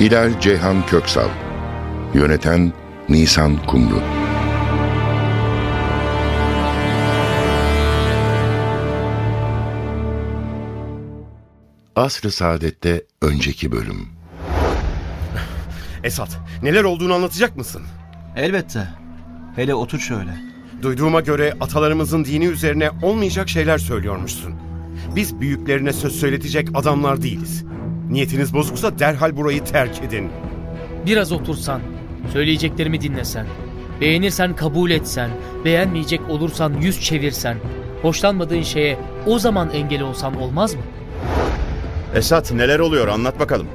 Hilal Ceyhan Köksal Yöneten Nisan Kumru Asr-ı Saadet'te önceki bölüm Esat, neler olduğunu anlatacak mısın? Elbette. Hele otur şöyle. Duyduğuma göre atalarımızın dini üzerine olmayacak şeyler söylüyormuşsun. Biz büyüklerine söz söyletecek adamlar değiliz. Niyetiniz bozuksa derhal burayı terk edin. Biraz otursan, söyleyeceklerimi dinlesen, beğenirsen kabul etsen, beğenmeyecek olursan yüz çevirsen, hoşlanmadığın şeye o zaman engel olsan olmaz mı? Esat neler oluyor anlat bakalım.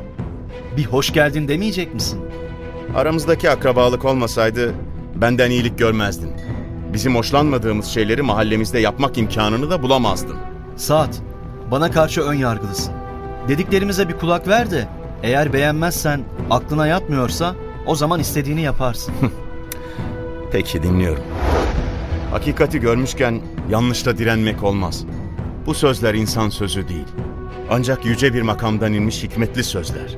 Bir hoş geldin demeyecek misin? Aramızdaki akrabalık olmasaydı benden iyilik görmezdin. Bizim hoşlanmadığımız şeyleri mahallemizde yapmak imkanını da bulamazdın. Saat, bana karşı ön yargılısın. Dediklerimize bir kulak ver de eğer beğenmezsen, aklına yatmıyorsa o zaman istediğini yaparsın. Peki dinliyorum. Hakikati görmüşken yanlışla direnmek olmaz. Bu sözler insan sözü değil. Ancak yüce bir makamdan inmiş hikmetli sözler.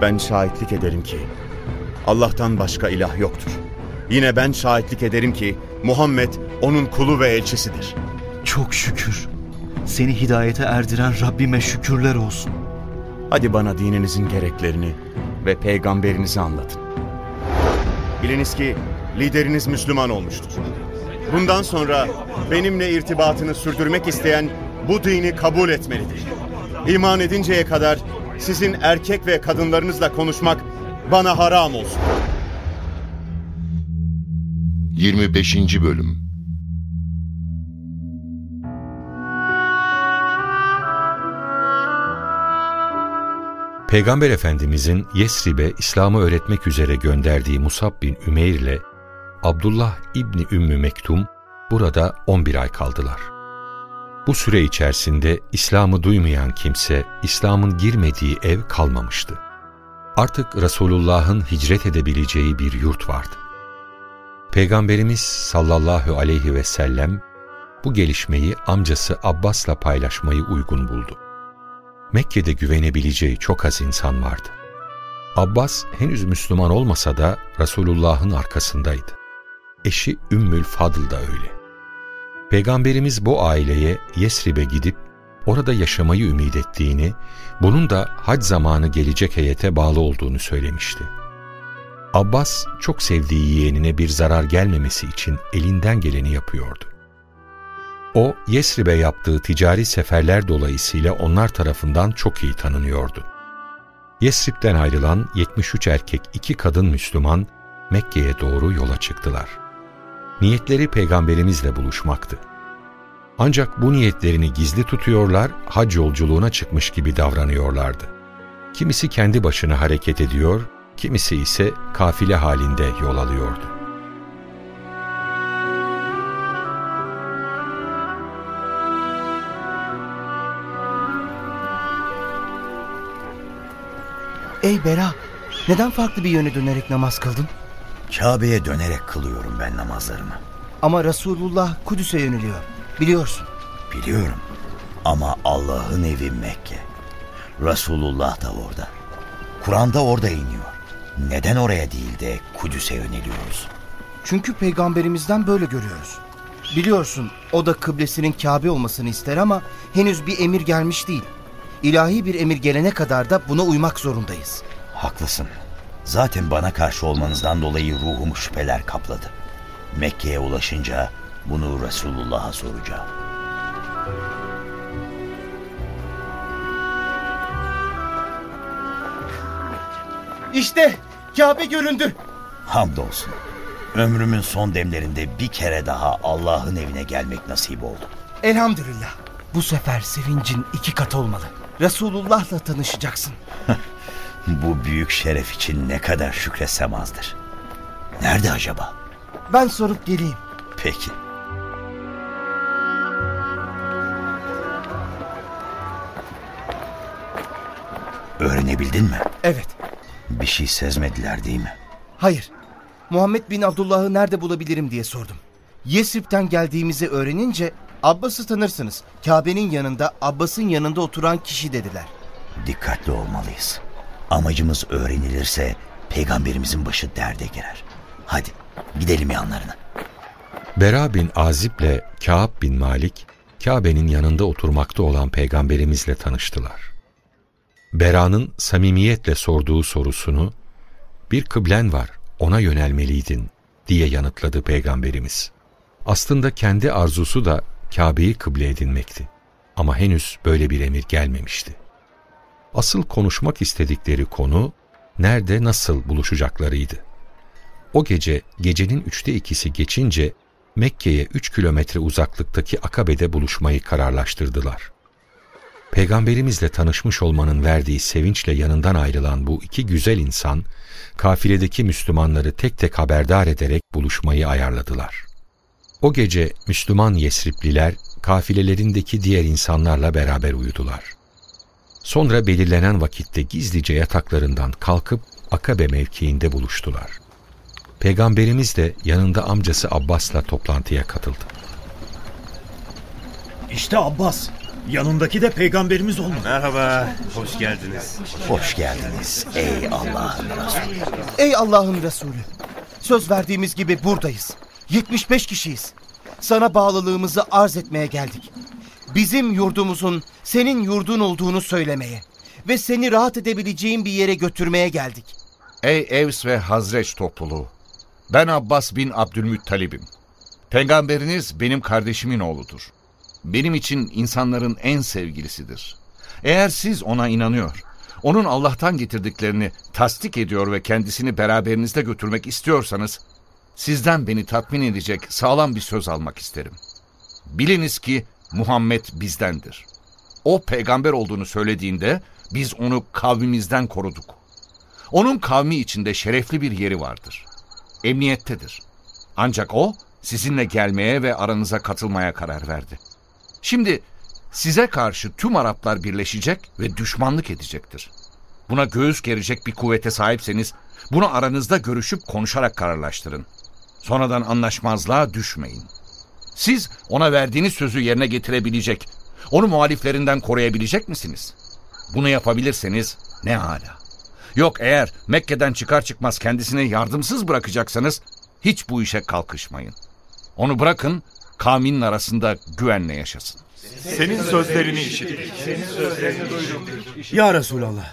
Ben şahitlik ederim ki Allah'tan başka ilah yoktur. Yine ben şahitlik ederim ki Muhammed onun kulu ve elçisidir. Çok şükür. Seni hidayete erdiren Rabbime şükürler olsun. Hadi bana dininizin gereklerini ve peygamberinizi anlatın. Biliniz ki lideriniz Müslüman olmuştur. Bundan sonra benimle irtibatını sürdürmek isteyen bu dini kabul etmelidir. İman edinceye kadar sizin erkek ve kadınlarınızla konuşmak bana haram olsun. 25. Bölüm Peygamber Efendimizin Yesrib'e İslam'ı öğretmek üzere gönderdiği Musab bin Ümeyr ile Abdullah İbni Ümmü Mektum burada 11 ay kaldılar. Bu süre içerisinde İslam'ı duymayan kimse İslam'ın girmediği ev kalmamıştı. Artık Resulullah'ın hicret edebileceği bir yurt vardı. Peygamberimiz sallallahu aleyhi ve sellem bu gelişmeyi amcası Abbas'la paylaşmayı uygun buldu. Mekke'de güvenebileceği çok az insan vardı. Abbas henüz Müslüman olmasa da Resulullah'ın arkasındaydı. Eşi Ümmül Fadıl da öyle. Peygamberimiz bu aileye Yesrib'e gidip orada yaşamayı ümit ettiğini, bunun da hac zamanı gelecek heyete bağlı olduğunu söylemişti. Abbas çok sevdiği yeğenine bir zarar gelmemesi için elinden geleni yapıyordu. O, Yesrib'e yaptığı ticari seferler dolayısıyla onlar tarafından çok iyi tanınıyordu. Yesrib'den ayrılan 73 erkek iki kadın Müslüman Mekke'ye doğru yola çıktılar. Niyetleri peygamberimizle buluşmaktı. Ancak bu niyetlerini gizli tutuyorlar, hac yolculuğuna çıkmış gibi davranıyorlardı. Kimisi kendi başına hareket ediyor, kimisi ise kafile halinde yol alıyordu. Ey Bera, neden farklı bir yöne dönerek namaz kıldın? Kabe'ye dönerek kılıyorum ben namazlarımı. Ama Resulullah Kudüs'e yöneliyor. Biliyorsun. Biliyorum. Ama Allah'ın evi Mekke. Resulullah da orada. Kur'an da orada iniyor. Neden oraya değil de Kudüs'e yöneliyoruz? Çünkü peygamberimizden böyle görüyoruz. Biliyorsun o da kıblesinin Kabe olmasını ister ama henüz bir emir gelmiş değil. İlahi bir emir gelene kadar da buna uymak zorundayız. Haklısın. Zaten bana karşı olmanızdan dolayı ruhumu şüpheler kapladı. Mekke'ye ulaşınca bunu Resulullah'a soracağım. İşte Kabe göründü. Hamdolsun. Ömrümün son demlerinde bir kere daha Allah'ın evine gelmek nasip oldu. Elhamdülillah. Bu sefer sevincin iki kat olmalı. Resulullah'la tanışacaksın. Bu büyük şeref için ne kadar şükretsem azdır. Nerede acaba? Ben sorup geleyim. Peki. Öğrenebildin mi? Evet. Bir şey sezmediler değil mi? Hayır. Muhammed bin Abdullah'ı nerede bulabilirim diye sordum. Yesrib'den geldiğimizi öğrenince Abbas'ı tanırsınız. Kabe'nin yanında Abbas'ın yanında oturan kişi dediler. Dikkatli olmalıyız. Amacımız öğrenilirse peygamberimizin başı derde girer. Hadi gidelim yanlarına. Bera bin Azib'le Kâb bin Malik, Kabe'nin yanında oturmakta olan peygamberimizle tanıştılar. Bera'nın samimiyetle sorduğu sorusunu, bir kıblen var, ona yönelmeliydin diye yanıtladı peygamberimiz. Aslında kendi arzusu da Kabe'yi kıble edinmekti. Ama henüz böyle bir emir gelmemişti. Asıl konuşmak istedikleri konu, nerede nasıl buluşacaklarıydı. O gece, gecenin üçte ikisi geçince Mekke'ye üç kilometre uzaklıktaki Akabe'de buluşmayı kararlaştırdılar. Peygamberimizle tanışmış olmanın verdiği sevinçle yanından ayrılan bu iki güzel insan, kafiledeki Müslümanları tek tek haberdar ederek buluşmayı ayarladılar. O gece Müslüman Yesripliler, kafilelerindeki diğer insanlarla beraber uyudular. Sonra belirlenen vakitte gizlice yataklarından kalkıp Akabe mevkiinde buluştular. Peygamberimiz de yanında amcası Abbas'la toplantıya katıldı. İşte Abbas. Yanındaki de peygamberimiz olmalı. Merhaba, hoş geldiniz. Hoş geldiniz ey Allah'ın Resulü. Ey Allah'ın Resulü. Söz verdiğimiz gibi buradayız. 75 kişiyiz. Sana bağlılığımızı arz etmeye geldik. Bizim yurdumuzun senin yurdun olduğunu söylemeye ve seni rahat edebileceğin bir yere götürmeye geldik. Ey Evs ve Hazreç topluluğu! Ben Abbas bin Abdülmuttalib'im. Peygamberiniz benim kardeşimin oğludur. Benim için insanların en sevgilisidir. Eğer siz ona inanıyor, onun Allah'tan getirdiklerini tasdik ediyor ve kendisini beraberinizde götürmek istiyorsanız, sizden beni tatmin edecek sağlam bir söz almak isterim. Biliniz ki Muhammed bizdendir. O peygamber olduğunu söylediğinde biz onu kavmimizden koruduk. Onun kavmi içinde şerefli bir yeri vardır. Emniyettedir. Ancak o sizinle gelmeye ve aranıza katılmaya karar verdi. Şimdi size karşı tüm Araplar birleşecek ve düşmanlık edecektir. Buna göğüs gerecek bir kuvvete sahipseniz bunu aranızda görüşüp konuşarak kararlaştırın. Sonradan anlaşmazlığa düşmeyin. Siz ona verdiğiniz sözü yerine getirebilecek, onu muhaliflerinden koruyabilecek misiniz? Bunu yapabilirseniz ne hala. Yok eğer Mekke'den çıkar çıkmaz kendisini yardımsız bırakacaksanız hiç bu işe kalkışmayın. Onu bırakın kavminin arasında güvenle yaşasın. Senin sözlerini işittik. Ya Resulallah.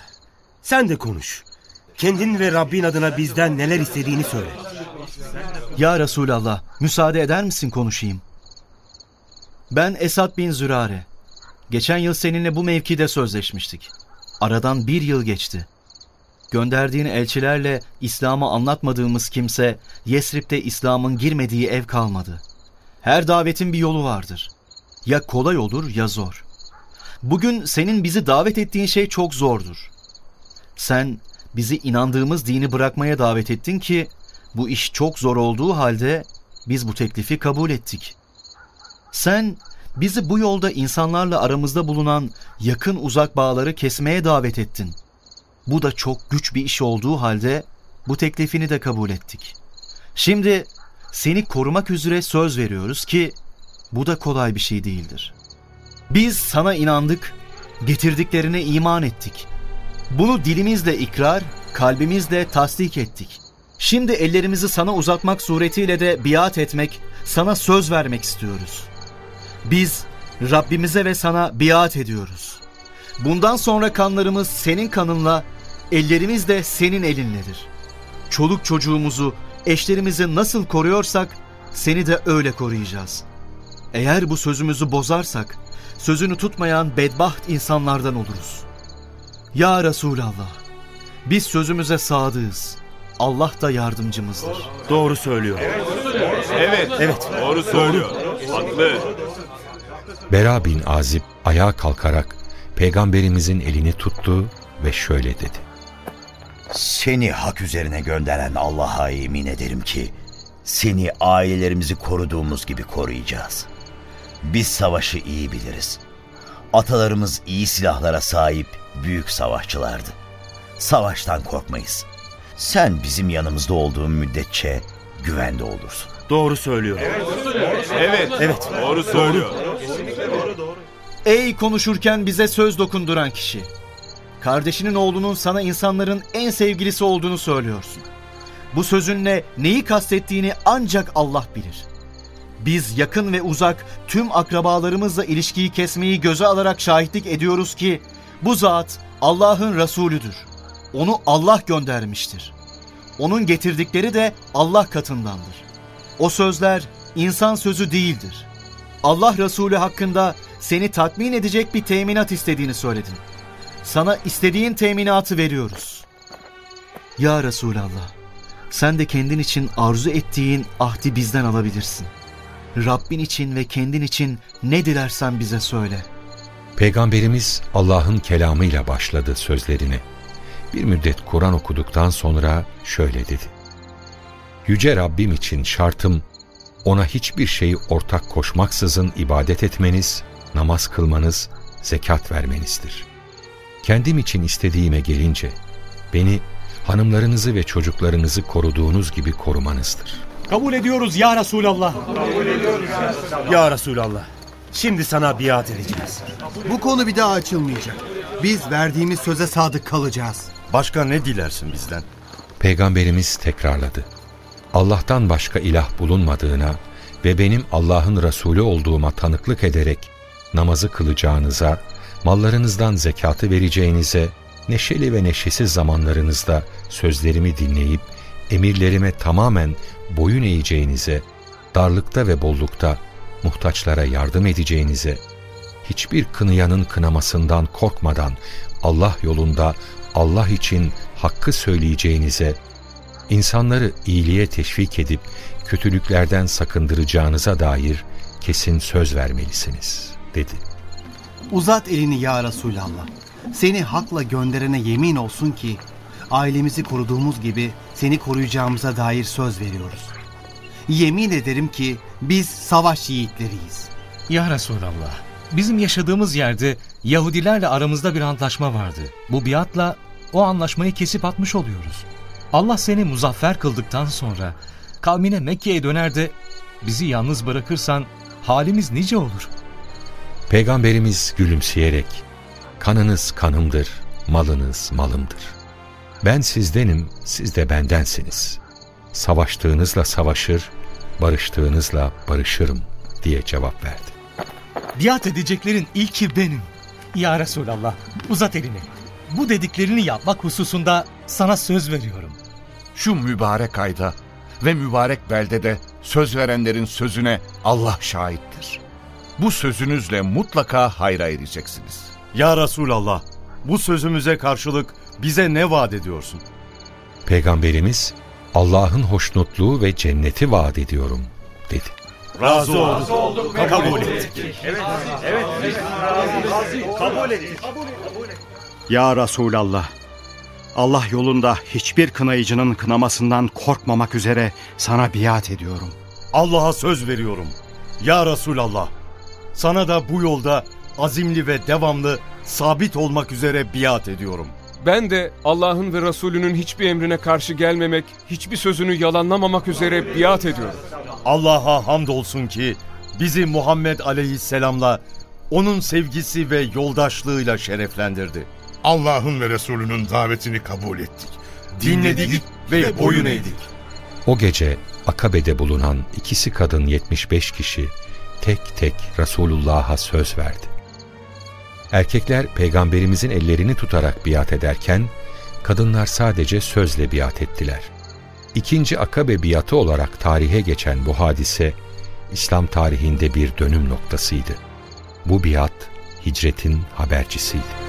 Sen de konuş. Kendin ve Rabbin adına bizden neler istediğini söyle. Ya Resulallah, müsaade eder misin konuşayım? Ben Esad bin Zürare. Geçen yıl seninle bu mevkide sözleşmiştik. Aradan bir yıl geçti. Gönderdiğin elçilerle İslam'ı anlatmadığımız kimse, Yesrib'de İslam'ın girmediği ev kalmadı. Her davetin bir yolu vardır. Ya kolay olur ya zor. Bugün senin bizi davet ettiğin şey çok zordur. Sen bizi inandığımız dini bırakmaya davet ettin ki bu iş çok zor olduğu halde biz bu teklifi kabul ettik. Sen bizi bu yolda insanlarla aramızda bulunan yakın uzak bağları kesmeye davet ettin. Bu da çok güç bir iş olduğu halde bu teklifini de kabul ettik. Şimdi seni korumak üzere söz veriyoruz ki bu da kolay bir şey değildir. Biz sana inandık, getirdiklerine iman ettik. Bunu dilimizle ikrar, kalbimizle tasdik ettik. Şimdi ellerimizi sana uzatmak suretiyle de biat etmek, sana söz vermek istiyoruz. Biz Rabbimize ve sana biat ediyoruz. Bundan sonra kanlarımız senin kanınla, ellerimiz de senin elinledir. Çoluk çocuğumuzu, eşlerimizi nasıl koruyorsak seni de öyle koruyacağız. Eğer bu sözümüzü bozarsak, sözünü tutmayan bedbaht insanlardan oluruz. Ya Resulallah, biz sözümüze sadığız. Allah da yardımcımızdır. Doğru söylüyor. Evet, evet. Doğru söylüyor. Haklı. Bera bin Azib ayağa kalkarak peygamberimizin elini tuttu ve şöyle dedi. Seni hak üzerine gönderen Allah'a yemin ederim ki seni ailelerimizi koruduğumuz gibi koruyacağız. Biz savaşı iyi biliriz. Atalarımız iyi silahlara sahip büyük savaşçılardı. Savaştan korkmayız. Sen bizim yanımızda olduğun müddetçe güvende olursun. Doğru söylüyor. Evet. Evet. Doğru söylüyor. Ey konuşurken bize söz dokunduran kişi. Kardeşinin oğlunun sana insanların en sevgilisi olduğunu söylüyorsun. Bu sözünle neyi kastettiğini ancak Allah bilir. Biz yakın ve uzak tüm akrabalarımızla ilişkiyi kesmeyi göze alarak şahitlik ediyoruz ki bu zat Allah'ın Resulüdür. Onu Allah göndermiştir. Onun getirdikleri de Allah katındandır. O sözler insan sözü değildir. Allah Resulü hakkında seni tatmin edecek bir teminat istediğini söyledin. Sana istediğin teminatı veriyoruz. Ya Resulallah, sen de kendin için arzu ettiğin ahdi bizden alabilirsin. Rabbin için ve kendin için ne dilersen bize söyle. Peygamberimiz Allah'ın kelamıyla başladı sözlerine. Bir müddet Kur'an okuduktan sonra şöyle dedi. Yüce Rabbim için şartım, ona hiçbir şeyi ortak koşmaksızın ibadet etmeniz, namaz kılmanız, zekat vermenizdir. Kendim için istediğime gelince, beni hanımlarınızı ve çocuklarınızı koruduğunuz gibi korumanızdır. Kabul ediyoruz ya Resulallah. Ya Resulallah. Şimdi sana biat edeceğiz. Bu konu bir daha açılmayacak. Biz verdiğimiz söze sadık kalacağız. Başka ne dilersin bizden? Peygamberimiz tekrarladı. Allah'tan başka ilah bulunmadığına ve benim Allah'ın Resulü olduğuma tanıklık ederek namazı kılacağınıza, mallarınızdan zekatı vereceğinize, neşeli ve neşesiz zamanlarınızda sözlerimi dinleyip emirlerime tamamen boyun eğeceğinize, darlıkta ve bollukta muhtaçlara yardım edeceğinize, hiçbir kınayanın kınamasından korkmadan Allah yolunda Allah için hakkı söyleyeceğinize, insanları iyiliğe teşvik edip kötülüklerden sakındıracağınıza dair kesin söz vermelisiniz, dedi. Uzat elini ya Resulallah. Seni hakla gönderene yemin olsun ki ailemizi koruduğumuz gibi seni koruyacağımıza dair söz veriyoruz. Yemin ederim ki biz savaş yiğitleriyiz. Ya Resulallah, bizim yaşadığımız yerde Yahudilerle aramızda bir antlaşma vardı. Bu biatla o anlaşmayı kesip atmış oluyoruz. Allah seni muzaffer kıldıktan sonra kavmine Mekke'ye döner de bizi yalnız bırakırsan halimiz nice olur. Peygamberimiz gülümseyerek, kanınız kanımdır, malınız malımdır. Ben sizdenim, siz de bendensiniz. Savaştığınızla savaşır, barıştığınızla barışırım diye cevap verdi. Biat edeceklerin ilki benim. Ya Resulallah, uzat elini. Bu dediklerini yapmak hususunda sana söz veriyorum. Şu mübarek ayda ve mübarek beldede söz verenlerin sözüne Allah şahittir. Bu sözünüzle mutlaka hayra ereceksiniz. Ya Resulallah, bu sözümüze karşılık bize ne vaat ediyorsun? Peygamberimiz Allah'ın hoşnutluğu ve cenneti vaat ediyorum dedi. Razı olduk. Kabul ettik. Evet, evet, evet. Kabul ettik. Ya Resulallah, Allah yolunda hiçbir kınayıcının kınamasından korkmamak üzere sana biat ediyorum. Allah'a söz veriyorum. Ya Resulallah, sana da bu yolda azimli ve devamlı sabit olmak üzere biat ediyorum. Ben de Allah'ın ve Resulünün hiçbir emrine karşı gelmemek, hiçbir sözünü yalanlamamak üzere biat ediyorum. Allah'a hamdolsun ki bizi Muhammed Aleyhisselam'la onun sevgisi ve yoldaşlığıyla şereflendirdi. Allah'ın ve Resulünün davetini kabul ettik. Dinledik ve boyun eğdik. O gece Akabe'de bulunan ikisi kadın 75 kişi tek tek Resulullah'a söz verdi. Erkekler peygamberimizin ellerini tutarak biat ederken, kadınlar sadece sözle biat ettiler. İkinci Akabe biatı olarak tarihe geçen bu hadise, İslam tarihinde bir dönüm noktasıydı. Bu biat, hicretin habercisiydi.